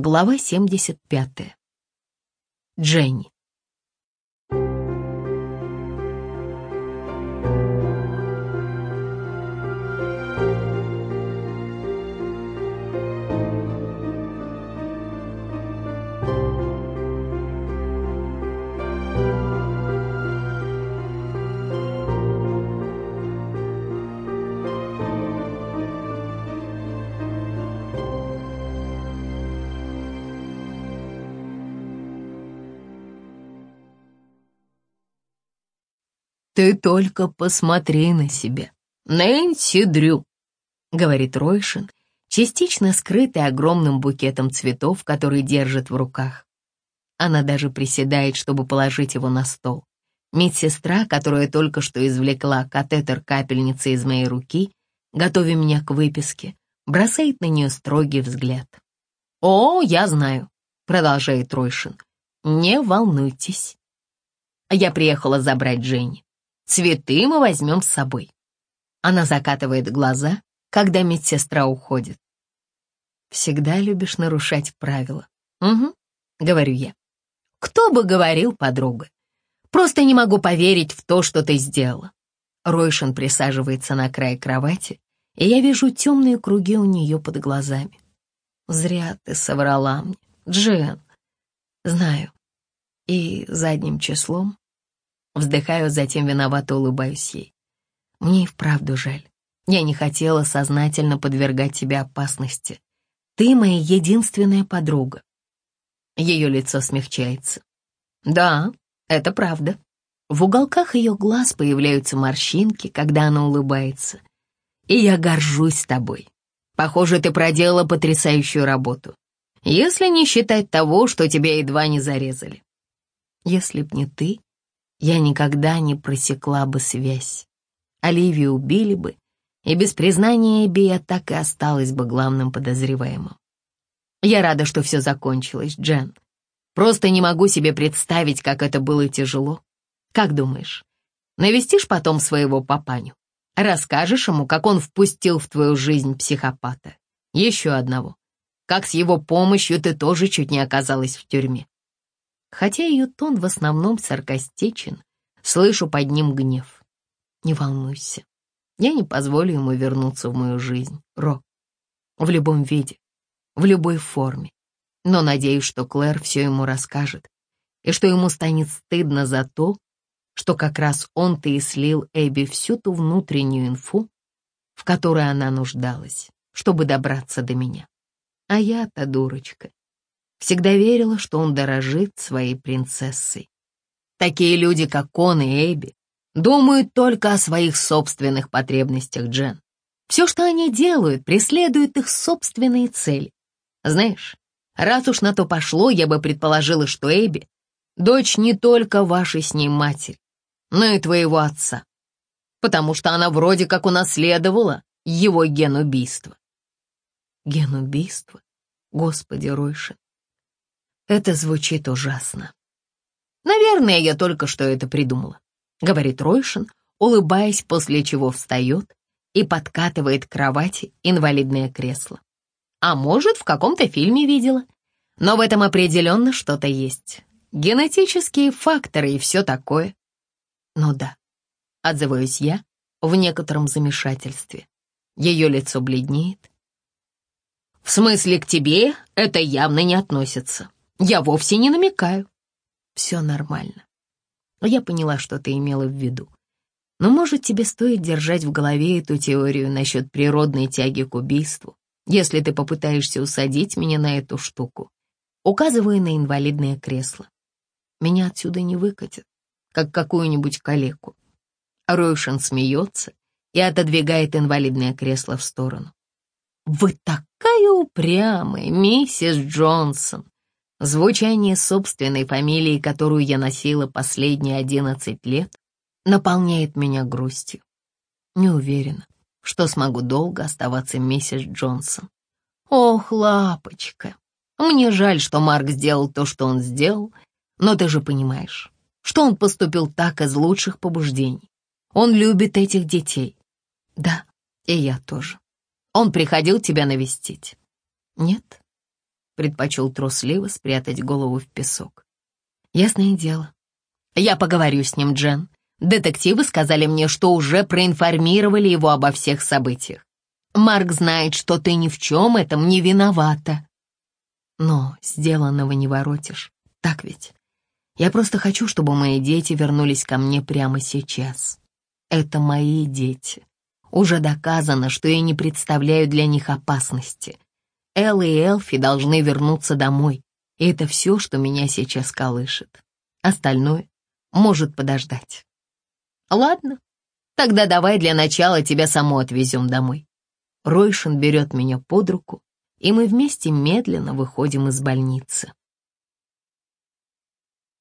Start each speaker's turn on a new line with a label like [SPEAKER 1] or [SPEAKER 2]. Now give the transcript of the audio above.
[SPEAKER 1] Глава 75. Дженни.
[SPEAKER 2] «Ты только посмотри на себя, Нэнси Дрю», — говорит Ройшин, частично скрытый огромным букетом цветов, который держит в руках. Она даже приседает, чтобы положить его на стол. Медсестра, которая только что извлекла катетер капельницы из моей руки, готовя меня к выписке, бросает на нее строгий взгляд. «О, я знаю», — продолжает Ройшин. «Не волнуйтесь. Я приехала забрать Дженни. Цветы мы возьмем с собой. Она закатывает глаза, когда медсестра уходит. Всегда любишь нарушать правила. Угу, говорю я. Кто бы говорил, подруга. Просто не могу поверить в то, что ты сделала. Ройшин присаживается на край кровати, и я вижу темные круги у нее под глазами. Зря ты соврала мне, Джен. Знаю. И задним числом Вздыхаю, затем виновато улыбаюсь ей. Мне и вправду жаль. Я не хотела сознательно подвергать тебя опасности. Ты моя единственная подруга. Ее лицо смягчается. Да, это правда. В уголках ее глаз появляются морщинки, когда она улыбается. И я горжусь тобой. Похоже, ты проделала потрясающую работу. Если не считать того, что тебя едва не зарезали. Если б не ты, я никогда не просекла бы связь. Оливию убили бы, и без признания Эбби я так и осталась бы главным подозреваемым. Я рада, что все закончилось, Джен. Просто не могу себе представить, как это было тяжело. Как думаешь, навестишь потом своего папаню? Расскажешь ему, как он впустил в твою жизнь психопата? Еще одного. Как с его помощью ты тоже чуть не оказалась в тюрьме. Хотя ее тон в основном саркастичен, слышу под ним гнев. Не волнуйся, я не позволю ему вернуться в мою жизнь, Ро. В любом виде, в любой форме. Но надеюсь, что Клэр все ему расскажет, и что ему станет стыдно за то, что как раз он-то и слил Эбби всю ту внутреннюю инфу, в которой она нуждалась, чтобы добраться до меня. А я-то дурочка, Всегда верила, что он дорожит своей принцессой. Такие люди, как он и Эбби, думают только о своих собственных потребностях, Джен. Все, что они делают, преследует их собственные цели. Знаешь, раз уж на то пошло, я бы предположила, что Эбби — дочь не только вашей с ней матери, но и твоего отца, потому что она вроде как унаследовала его ген убийства. Ген убийства? Господи, Ройшин, это звучит ужасно. Наверное, я только что это придумала, говорит Ройшин, улыбаясь, после чего встает и подкатывает к кровати инвалидное кресло. А может, в каком-то фильме видела. Но в этом определенно что-то есть. Генетические факторы и все такое. Ну да, отзываюсь я в некотором замешательстве. Ее лицо бледнеет. В смысле, к тебе это явно не относится. Я вовсе не намекаю. Все нормально. Я поняла, что ты имела в виду. Но, может, тебе стоит держать в голове эту теорию насчет природной тяги к убийству, если ты попытаешься усадить меня на эту штуку, указывая на инвалидное кресло. Меня отсюда не выкатят, как какую-нибудь калеку. Ройшин смеется и отодвигает инвалидное кресло в сторону. «Вы такая упрямая, миссис Джонсон!» Звучание собственной фамилии, которую я носила последние одиннадцать лет, наполняет меня грустью. Не уверена, что смогу долго оставаться миссис Джонсон. Ох, лапочка, мне жаль, что Марк сделал то, что он сделал, но ты же понимаешь, что он поступил так из лучших побуждений. Он любит этих детей. Да, и я тоже. Он приходил тебя навестить? Нет? Предпочел трусливо спрятать голову в песок. Ясное дело. Я поговорю с ним, Джен. Детективы сказали мне, что уже проинформировали его обо всех событиях. Марк знает, что ты ни в чем этом не виновата. Но сделанного не воротишь, так ведь? Я просто хочу, чтобы мои дети вернулись ко мне прямо сейчас. Это мои дети. Уже доказано, что я не представляю для них опасности. Элла и Элфи должны вернуться домой, и это все, что меня сейчас колышет. Остальное может подождать. Ладно, тогда давай для начала тебя саму отвезем домой. Ройшин берет меня под руку, и мы вместе медленно выходим из больницы.